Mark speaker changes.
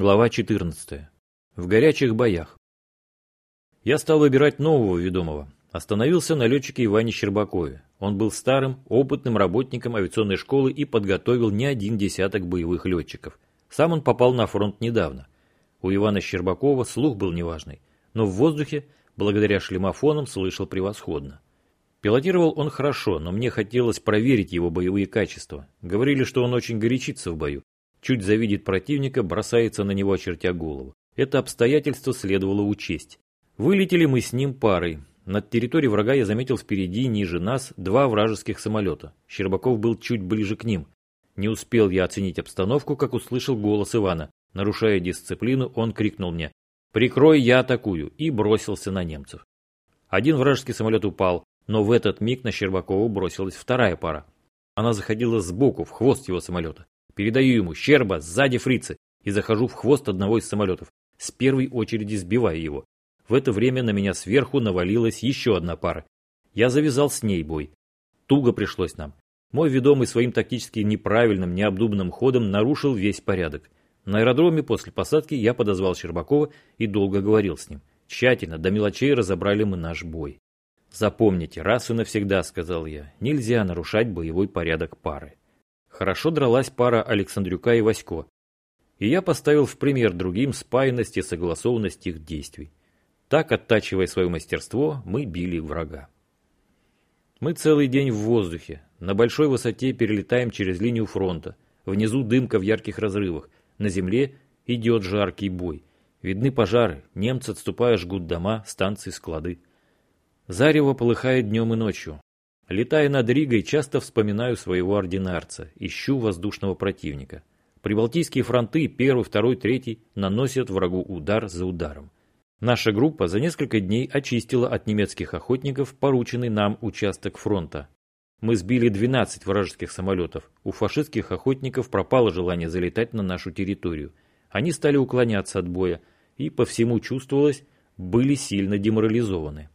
Speaker 1: Глава 14. В горячих боях. Я стал выбирать нового ведомого. Остановился на летчике Иване Щербакове. Он был старым, опытным работником авиационной школы и подготовил не один десяток боевых летчиков. Сам он попал на фронт недавно. У Ивана Щербакова слух был неважный, но в воздухе, благодаря шлемофонам, слышал превосходно. Пилотировал он хорошо, но мне хотелось проверить его боевые качества. Говорили, что он очень горячится в бою. Чуть завидит противника, бросается на него, очертя голову. Это обстоятельство следовало учесть. Вылетели мы с ним парой. Над территорией врага я заметил впереди, ниже нас, два вражеских самолета. Щербаков был чуть ближе к ним. Не успел я оценить обстановку, как услышал голос Ивана. Нарушая дисциплину, он крикнул мне «Прикрой, я атакую!» и бросился на немцев. Один вражеский самолет упал, но в этот миг на Щербакова бросилась вторая пара. Она заходила сбоку, в хвост его самолета. Передаю ему «Щерба, сзади фрицы!» и захожу в хвост одного из самолетов, с первой очереди сбивая его. В это время на меня сверху навалилась еще одна пара. Я завязал с ней бой. Туго пришлось нам. Мой ведомый своим тактически неправильным, необдуманным ходом нарушил весь порядок. На аэродроме после посадки я подозвал Щербакова и долго говорил с ним. Тщательно, до мелочей разобрали мы наш бой. «Запомните, раз и навсегда», — сказал я, — «нельзя нарушать боевой порядок пары». Хорошо дралась пара Александрюка и Васько. И я поставил в пример другим спаянность и согласованность их действий. Так, оттачивая свое мастерство, мы били врага. Мы целый день в воздухе, на большой высоте перелетаем через линию фронта, внизу дымка в ярких разрывах, на земле идет жаркий бой. Видны пожары, немцы, отступая, жгут дома, станции, склады. Зарево полыхает днем и ночью. Летая над Ригой, часто вспоминаю своего ординарца, ищу воздушного противника. Прибалтийские фронты, первый, второй, третий, наносят врагу удар за ударом. Наша группа за несколько дней очистила от немецких охотников порученный нам участок фронта. Мы сбили 12 вражеских самолетов. У фашистских охотников пропало желание залетать на нашу территорию. Они стали уклоняться от боя и, по всему чувствовалось, были сильно деморализованы.